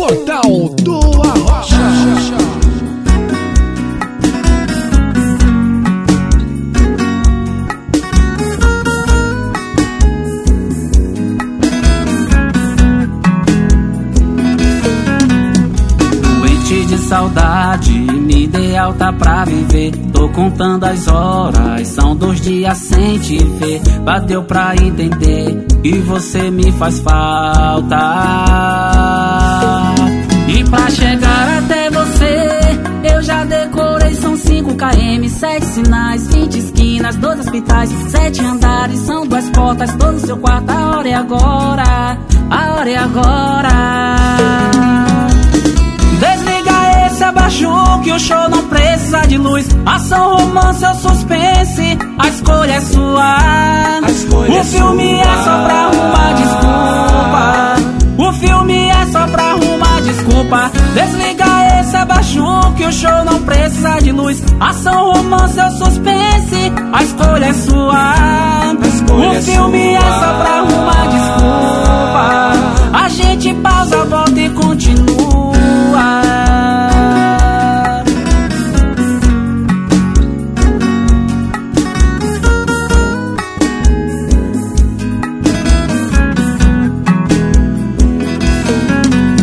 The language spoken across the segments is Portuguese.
Portal do Arrocha. Doente de saudade, me dê alta pra viver. Tô contando as horas, são dois dias sem te ver. Bateu pra entender que você me faz falta. Pra chegar até você, eu já decorei, são 5 km, 7 sinais, 20 esquinas, 12 hospitais, 7 andares, são duas portas, todo seu quarto, a hora é agora, a hora é agora. Desliga esse abajur que o show não precisa de luz. Ação, romance ou suspense, a escolha é sua. escolha o é filme sua. é só pra arrumar desculpa. Desculpa. Desliga esse abajur que o show não precisa de luz. Ação, romance ou suspense, a escolha é sua. escolha o é filme é sua. só pra arrumar desculpa. A gente pausa, volta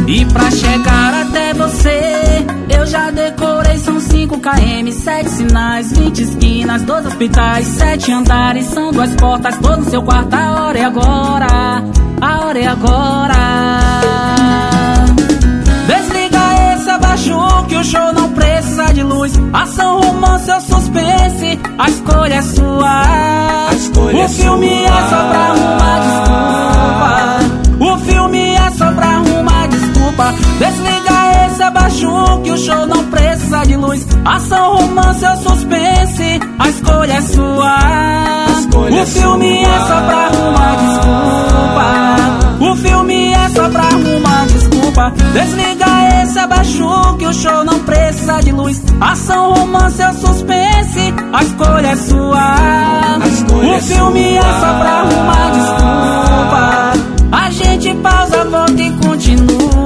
E pra chegar até você, eu já decorei, são 5 km, 7 sinais, 20 esquinas, 12 hospitais, 7 andares, são duas portas, todo no seu quarto, a hora é agora, a hora é agora. Desliga esse abajur que o show não precisa de luz. Ação, romance ou suspense, a escolha é sua. escolha o é filme sua. é só Desliga esse abajur que o show não precisa de luz. Ação, romance ou suspense, a escolha é sua. Escolha o é filme é sua. é só pra arrumar desculpa. O filme é só pra arrumar desculpa. Desliga esse abajur que o show não precisa de luz. Ação, romance ou suspense, a escolha é sua. Escolha o é filme sua. é só pra arrumar desculpa. A gente pausa, volta e continua.